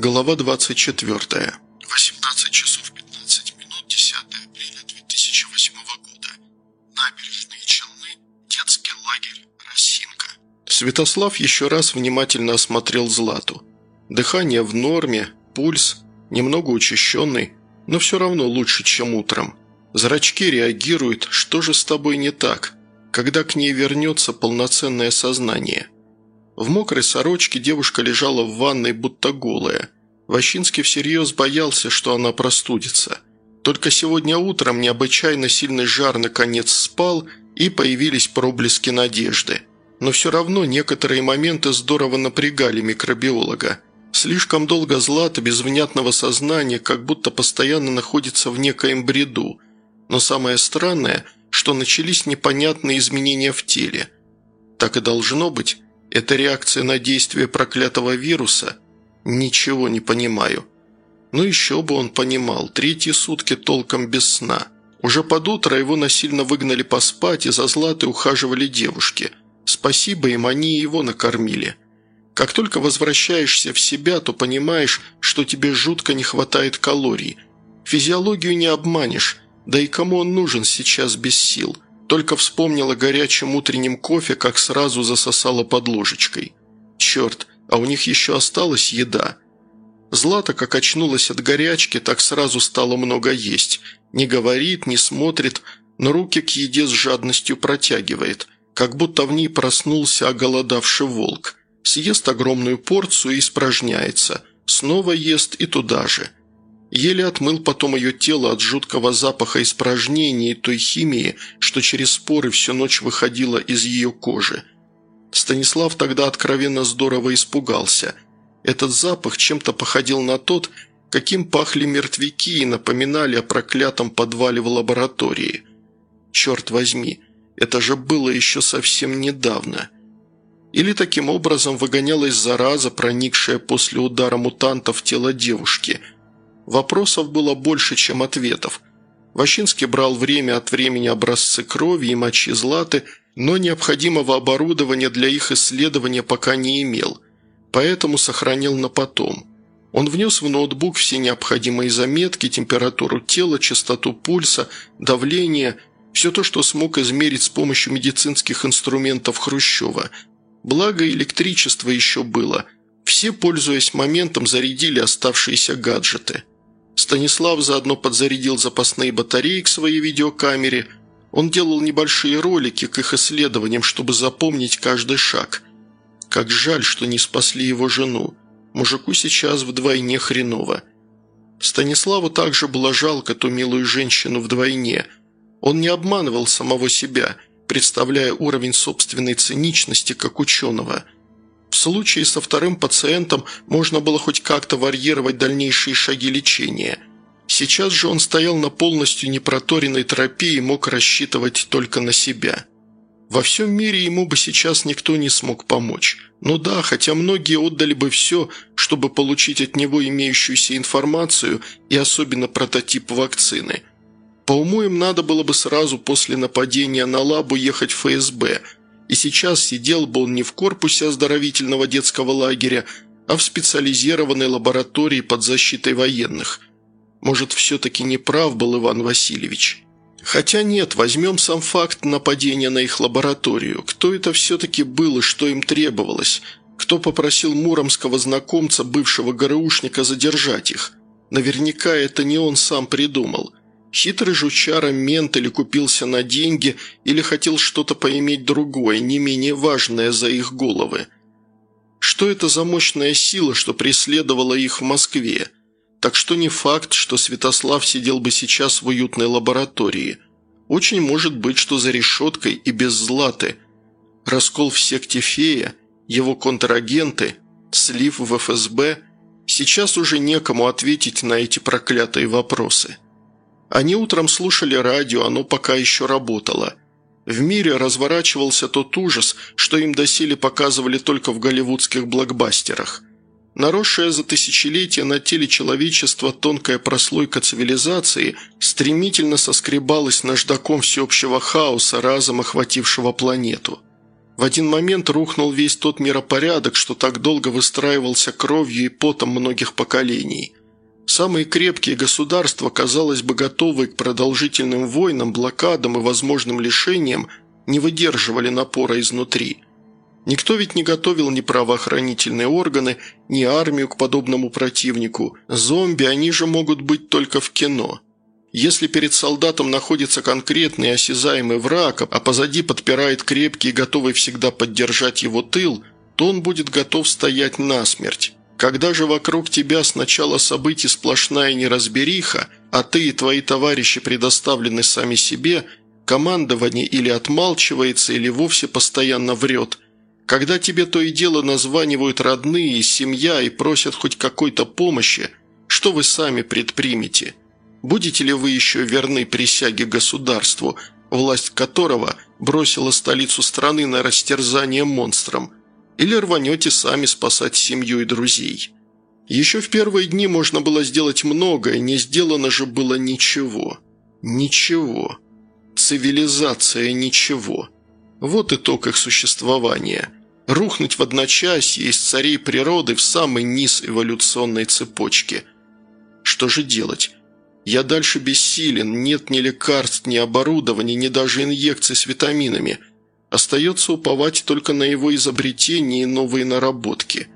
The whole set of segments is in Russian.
Глава 24. 18 часов 15 минут, 10 апреля 2008 года. Набережные Челны, детский лагерь «Росинка». Святослав еще раз внимательно осмотрел Злату. Дыхание в норме, пульс, немного учащенный, но все равно лучше, чем утром. Зрачки реагируют, что же с тобой не так, когда к ней вернется полноценное сознание – в мокрой сорочке девушка лежала в ванной, будто голая. Ващинский всерьез боялся, что она простудится. Только сегодня утром необычайно сильный жар наконец спал, и появились проблески надежды. Но все равно некоторые моменты здорово напрягали микробиолога. Слишком долго Злата без внятного сознания как будто постоянно находится в некоем бреду. Но самое странное, что начались непонятные изменения в теле. Так и должно быть, это реакция на действие проклятого вируса? Ничего не понимаю. Ну еще бы он понимал, третьи сутки толком без сна. Уже под утро его насильно выгнали поспать, и за Златой ухаживали девушки. Спасибо им, они его накормили. Как только возвращаешься в себя, то понимаешь, что тебе жутко не хватает калорий. Физиологию не обманешь, да и кому он нужен сейчас без сил – только вспомнила горячим утренним кофе, как сразу засосала под ложечкой. Черт, а у них еще осталась еда. Злата, как очнулась от горячки, так сразу стало много есть. Не говорит, не смотрит, но руки к еде с жадностью протягивает, как будто в ней проснулся оголодавший волк. Съест огромную порцию и испражняется. Снова ест и туда же – Еле отмыл потом ее тело от жуткого запаха испражнений и той химии, что через споры всю ночь выходила из ее кожи. Станислав тогда откровенно здорово испугался. Этот запах чем-то походил на тот, каким пахли мертвяки и напоминали о проклятом подвале в лаборатории. Черт возьми, это же было еще совсем недавно. Или таким образом выгонялась зараза, проникшая после удара мутанта в тело девушки – Вопросов было больше, чем ответов. Ващинский брал время от времени образцы крови и мочи златы, но необходимого оборудования для их исследования пока не имел, поэтому сохранил на потом. Он внес в ноутбук все необходимые заметки, температуру тела, частоту пульса, давление, все то, что смог измерить с помощью медицинских инструментов Хрущева. Благо электричество еще было. Все, пользуясь моментом, зарядили оставшиеся гаджеты – Станислав заодно подзарядил запасные батареи к своей видеокамере. Он делал небольшие ролики к их исследованиям, чтобы запомнить каждый шаг. Как жаль, что не спасли его жену. Мужику сейчас вдвойне хреново. Станиславу также было жалко ту милую женщину вдвойне. Он не обманывал самого себя, представляя уровень собственной циничности как ученого – в случае со вторым пациентом можно было хоть как-то варьировать дальнейшие шаги лечения. Сейчас же он стоял на полностью непроторенной тропе и мог рассчитывать только на себя. Во всем мире ему бы сейчас никто не смог помочь. Ну да, хотя многие отдали бы все, чтобы получить от него имеющуюся информацию и особенно прототип вакцины. По уму им надо было бы сразу после нападения на лабу ехать в ФСБ – и сейчас сидел бы он не в корпусе оздоровительного детского лагеря, а в специализированной лаборатории под защитой военных. Может, все-таки не прав был Иван Васильевич? Хотя нет, возьмем сам факт нападения на их лабораторию. Кто это все-таки был и что им требовалось? Кто попросил муромского знакомца, бывшего ГРУшника, задержать их? Наверняка это не он сам придумал. Хитрый жучара мент или купился на деньги, или хотел что-то поиметь другое, не менее важное за их головы. Что это за мощная сила, что преследовала их в Москве? Так что не факт, что Святослав сидел бы сейчас в уютной лаборатории. Очень может быть, что за решеткой и без златы. Раскол в секте фея, его контрагенты, слив в ФСБ – сейчас уже некому ответить на эти проклятые вопросы. Они утром слушали радио, оно пока еще работало. В мире разворачивался тот ужас, что им доселе показывали только в голливудских блокбастерах. Наросшая за тысячелетия на теле человечества тонкая прослойка цивилизации стремительно соскребалась наждаком всеобщего хаоса, разом охватившего планету. В один момент рухнул весь тот миропорядок, что так долго выстраивался кровью и потом многих поколений. Самые крепкие государства, казалось бы, готовые к продолжительным войнам, блокадам и возможным лишениям, не выдерживали напора изнутри. Никто ведь не готовил ни правоохранительные органы, ни армию к подобному противнику. Зомби, они же могут быть только в кино. Если перед солдатом находится конкретный осязаемый враг, а позади подпирает крепкий и готовый всегда поддержать его тыл, то он будет готов стоять насмерть. Когда же вокруг тебя сначала событий сплошная неразбериха, а ты и твои товарищи предоставлены сами себе, командование или отмалчивается, или вовсе постоянно врет. Когда тебе то и дело названивают родные, семья и просят хоть какой-то помощи, что вы сами предпримете – Будете ли вы еще верны присяге государству, власть которого бросила столицу страны на растерзание монстрам, или рванете сами спасать семью и друзей? Еще в первые дни можно было сделать многое, не сделано же было ничего. Ничего. Цивилизация ничего. Вот итог их существования. Рухнуть в одночасье из царей природы в самый низ эволюционной цепочки. Что же делать? Я дальше бессилен, нет ни лекарств, ни оборудования, ни даже инъекций с витаминами. Остается уповать только на его изобретение и новые наработки.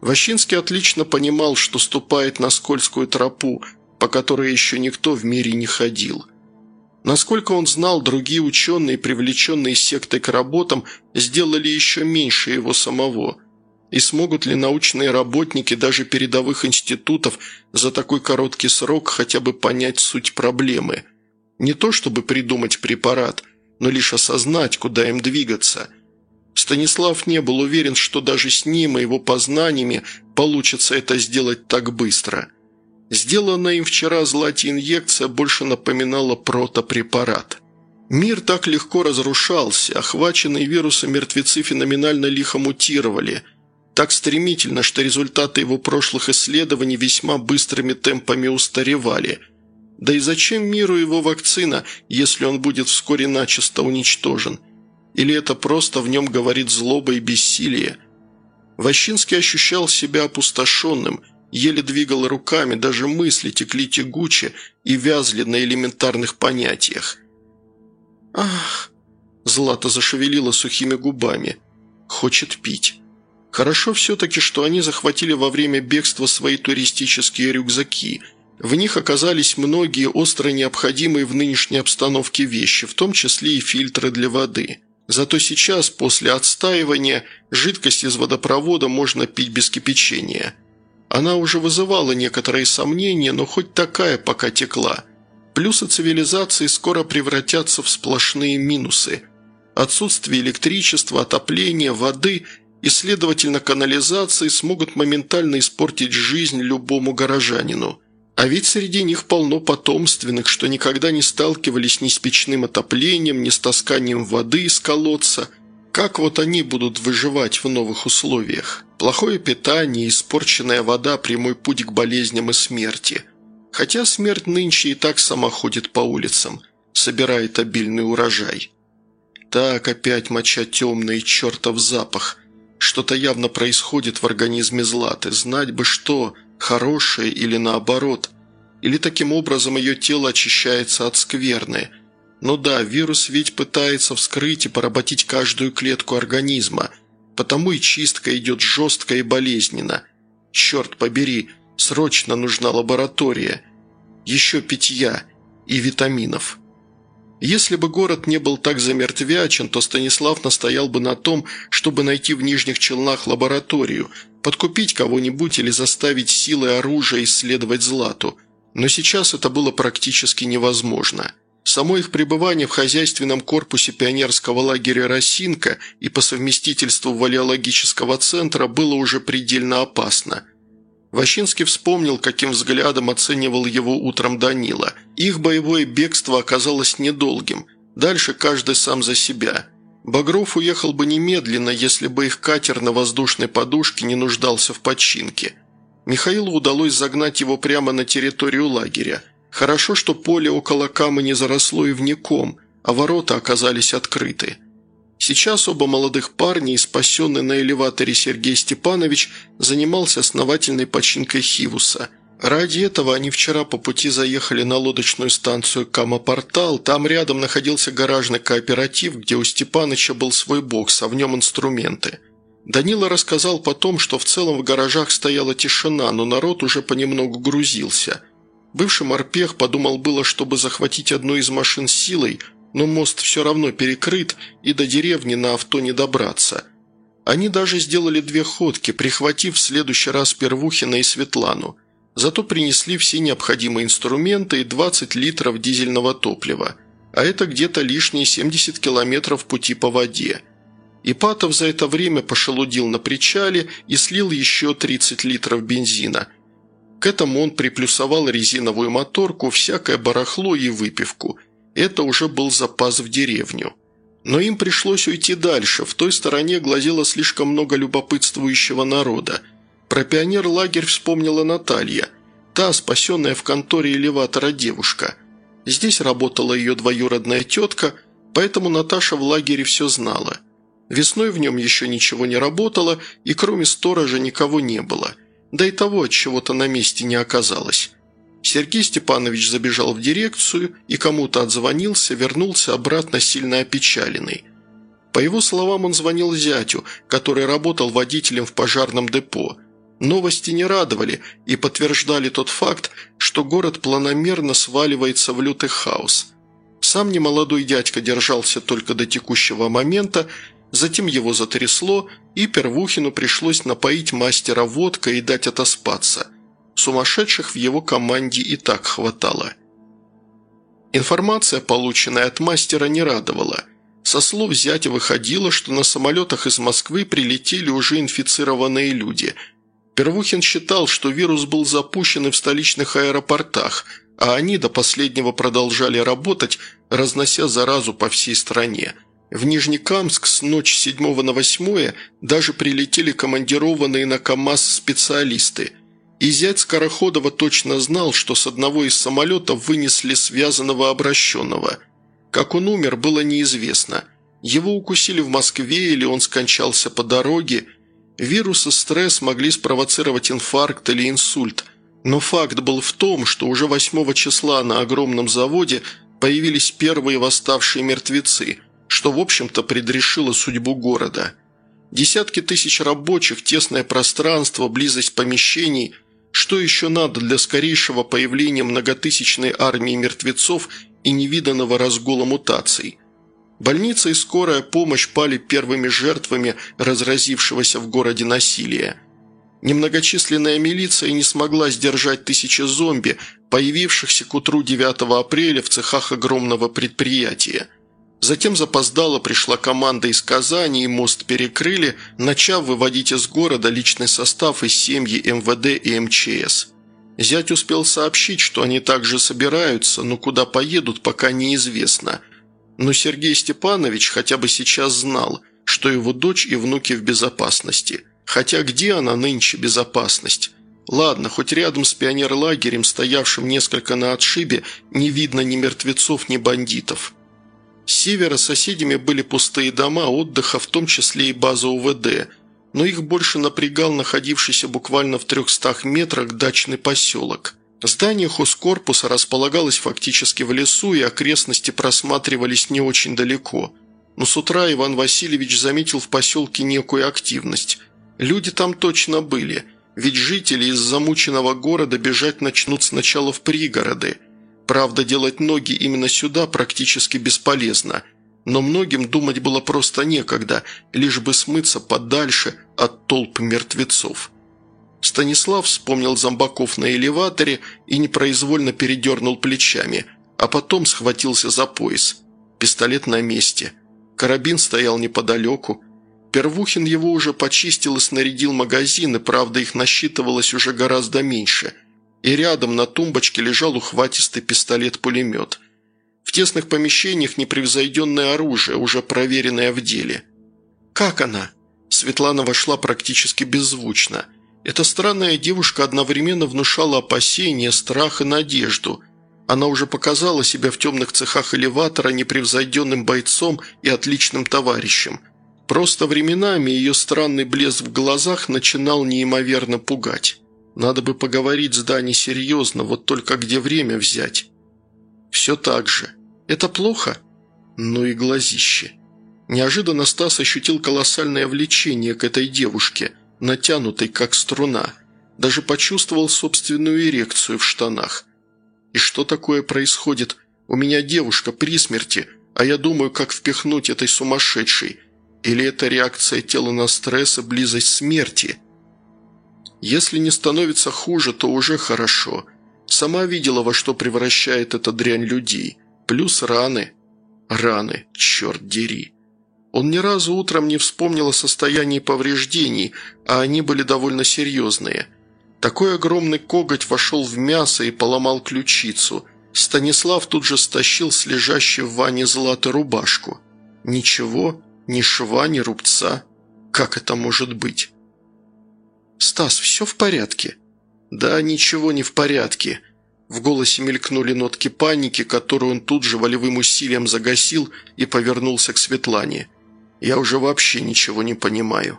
Ващинский отлично понимал, что ступает на скользкую тропу, по которой еще никто в мире не ходил. Насколько он знал, другие ученые, привлеченные сектой к работам, сделали еще меньше его самого – и смогут ли научные работники даже передовых институтов за такой короткий срок хотя бы понять суть проблемы? Не то чтобы придумать препарат, но лишь осознать, куда им двигаться. Станислав не был уверен, что даже с ним и его познаниями получится это сделать так быстро. Сделанная им вчера злати-инъекция больше напоминала протопрепарат. Мир так легко разрушался, охваченные вирусом мертвецы феноменально лихо мутировали – так стремительно, что результаты его прошлых исследований весьма быстрыми темпами устаревали. Да и зачем миру его вакцина, если он будет вскоре начисто уничтожен? Или это просто в нем говорит злоба и бессилие? Ващинский ощущал себя опустошенным, еле двигал руками, даже мысли текли тягуче и вязли на элементарных понятиях. «Ах!» – Злата зашевелила сухими губами. «Хочет пить». Хорошо все-таки, что они захватили во время бегства свои туристические рюкзаки. В них оказались многие остро необходимые в нынешней обстановке вещи, в том числе и фильтры для воды. Зато сейчас, после отстаивания, жидкость из водопровода можно пить без кипячения. Она уже вызывала некоторые сомнения, но хоть такая пока текла. Плюсы цивилизации скоро превратятся в сплошные минусы. Отсутствие электричества, отопления, воды – и, следовательно, канализации смогут моментально испортить жизнь любому горожанину. А ведь среди них полно потомственных, что никогда не сталкивались ни с печным отоплением, ни с тасканием воды из колодца. Как вот они будут выживать в новых условиях? Плохое питание, испорченная вода – прямой путь к болезням и смерти. Хотя смерть нынче и так сама ходит по улицам, собирает обильный урожай. Так опять моча темный чертов запах – что-то явно происходит в организме Златы. Знать бы что, хорошее или наоборот. Или таким образом ее тело очищается от скверны. Ну да, вирус ведь пытается вскрыть и поработить каждую клетку организма. Потому и чистка идет жестко и болезненно. Черт побери, срочно нужна лаборатория. Еще питья и витаминов. Если бы город не был так замертвячен, то Станислав настоял бы на том, чтобы найти в Нижних Челнах лабораторию, подкупить кого-нибудь или заставить силой оружия исследовать Злату. Но сейчас это было практически невозможно. Само их пребывание в хозяйственном корпусе пионерского лагеря «Росинка» и по совместительству валиологического центра было уже предельно опасно – Ващинский вспомнил, каким взглядом оценивал его утром Данила. Их боевое бегство оказалось недолгим. Дальше каждый сам за себя. Багров уехал бы немедленно, если бы их катер на воздушной подушке не нуждался в починке. Михаилу удалось загнать его прямо на территорию лагеря. Хорошо, что поле около камы не заросло и вником, а ворота оказались открыты. Сейчас оба молодых парня спасенный на элеваторе Сергей Степанович занимался основательной починкой Хивуса. Ради этого они вчера по пути заехали на лодочную станцию Кама-Портал. Там рядом находился гаражный кооператив, где у Степаныча был свой бокс, а в нем инструменты. Данила рассказал потом, что в целом в гаражах стояла тишина, но народ уже понемногу грузился. Бывший морпех подумал было, чтобы захватить одну из машин силой – но мост все равно перекрыт, и до деревни на авто не добраться. Они даже сделали две ходки, прихватив в следующий раз Первухина и Светлану. Зато принесли все необходимые инструменты и 20 литров дизельного топлива. А это где-то лишние 70 километров пути по воде. Ипатов за это время пошелудил на причале и слил еще 30 литров бензина. К этому он приплюсовал резиновую моторку, всякое барахло и выпивку – это уже был запас в деревню. Но им пришлось уйти дальше, в той стороне глазело слишком много любопытствующего народа. Про пионер-лагерь вспомнила Наталья, та, спасенная в конторе элеватора девушка. Здесь работала ее двоюродная тетка, поэтому Наташа в лагере все знала. Весной в нем еще ничего не работало, и кроме сторожа никого не было. Да и того от чего-то на месте не оказалось. Сергей Степанович забежал в дирекцию и кому-то отзвонился, вернулся обратно сильно опечаленный. По его словам, он звонил зятю, который работал водителем в пожарном депо. Новости не радовали и подтверждали тот факт, что город планомерно сваливается в лютый хаос. Сам немолодой дядька держался только до текущего момента, затем его затрясло, и Первухину пришлось напоить мастера водкой и дать отоспаться – Сумасшедших в его команде и так хватало. Информация, полученная от мастера, не радовала. Со слов зятя выходило, что на самолетах из Москвы прилетели уже инфицированные люди. Первухин считал, что вирус был запущен и в столичных аэропортах, а они до последнего продолжали работать, разнося заразу по всей стране. В Нижнекамск с ночи 7 на 8 даже прилетели командированные на КАМАЗ специалисты – и зять Скороходова точно знал, что с одного из самолетов вынесли связанного обращенного. Как он умер, было неизвестно. Его укусили в Москве или он скончался по дороге. Вирус и стресс могли спровоцировать инфаркт или инсульт. Но факт был в том, что уже 8 числа на огромном заводе появились первые восставшие мертвецы, что, в общем-то, предрешило судьбу города. Десятки тысяч рабочих, тесное пространство, близость помещений – что еще надо для скорейшего появления многотысячной армии мертвецов и невиданного разгула мутаций? Больница и скорая помощь пали первыми жертвами разразившегося в городе насилия. Немногочисленная милиция не смогла сдержать тысячи зомби, появившихся к утру 9 апреля в цехах огромного предприятия – Затем запоздало пришла команда из Казани, и мост перекрыли, начав выводить из города личный состав из семьи МВД и МЧС. Зять успел сообщить, что они также собираются, но куда поедут, пока неизвестно. Но Сергей Степанович хотя бы сейчас знал, что его дочь и внуки в безопасности. Хотя где она нынче безопасность? Ладно, хоть рядом с пионерлагерем, стоявшим несколько на отшибе, не видно ни мертвецов, ни бандитов. С севера соседями были пустые дома отдыха, в том числе и база УВД, но их больше напрягал находившийся буквально в 300 метрах дачный поселок. Здание хозкорпуса располагалось фактически в лесу, и окрестности просматривались не очень далеко. Но с утра Иван Васильевич заметил в поселке некую активность. Люди там точно были, ведь жители из замученного города бежать начнут сначала в пригороды – Правда, делать ноги именно сюда практически бесполезно, но многим думать было просто некогда, лишь бы смыться подальше от толп мертвецов. Станислав вспомнил зомбаков на элеваторе и непроизвольно передернул плечами, а потом схватился за пояс. Пистолет на месте. Карабин стоял неподалеку. Первухин его уже почистил и снарядил магазины, правда, их насчитывалось уже гораздо меньше – и рядом на тумбочке лежал ухватистый пистолет-пулемет. В тесных помещениях непревзойденное оружие, уже проверенное в деле. «Как она?» Светлана вошла практически беззвучно. Эта странная девушка одновременно внушала опасения, страх и надежду. Она уже показала себя в темных цехах элеватора непревзойденным бойцом и отличным товарищем. Просто временами ее странный блеск в глазах начинал неимоверно пугать. Надо бы поговорить с Дани серьезно, вот только где время взять? Все так же. Это плохо? Ну и глазище. Неожиданно Стас ощутил колоссальное влечение к этой девушке, натянутой как струна. Даже почувствовал собственную эрекцию в штанах. И что такое происходит? У меня девушка при смерти, а я думаю, как впихнуть этой сумасшедшей. Или это реакция тела на стресс и близость смерти? Если не становится хуже, то уже хорошо. Сама видела, во что превращает эта дрянь людей. Плюс раны. Раны, черт дери. Он ни разу утром не вспомнил о состоянии повреждений, а они были довольно серьезные. Такой огромный коготь вошел в мясо и поломал ключицу. Станислав тут же стащил с лежащей в ванне златой рубашку. Ничего, ни шва, ни рубца. Как это может быть? «Стас, все в порядке?» «Да, ничего не в порядке». В голосе мелькнули нотки паники, которую он тут же волевым усилием загасил и повернулся к Светлане. Я уже вообще ничего не понимаю.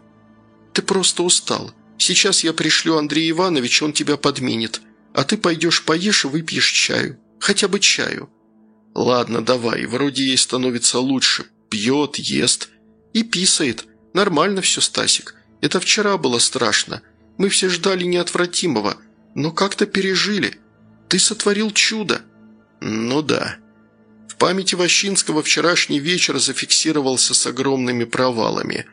Ты просто устал. Сейчас я пришлю Андрея Ивановича, он тебя подменит. А ты пойдешь поешь и выпьешь чаю. Хотя бы чаю. Ладно, давай, вроде ей становится лучше. Пьет, ест и писает. Нормально все, Стасик. Это вчера было страшно. Мы все ждали неотвратимого, но как-то пережили. Ты сотворил чудо». «Ну да», памяти Ващинского вчерашний вечер зафиксировался с огромными провалами.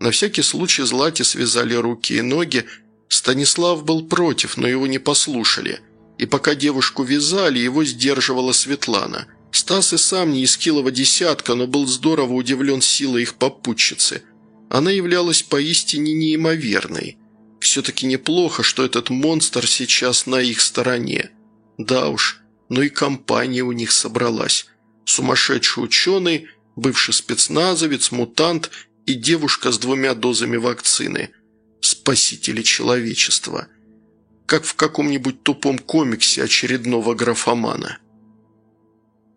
На всякий случай Злате связали руки и ноги. Станислав был против, но его не послушали. И пока девушку вязали, его сдерживала Светлана. Стас и сам не из Килова десятка, но был здорово удивлен силой их попутчицы. Она являлась поистине неимоверной. Все-таки неплохо, что этот монстр сейчас на их стороне. Да уж, но и компания у них собралась сумасшедший ученый, бывший спецназовец, мутант и девушка с двумя дозами вакцины. Спасители человечества. Как в каком-нибудь тупом комиксе очередного графомана.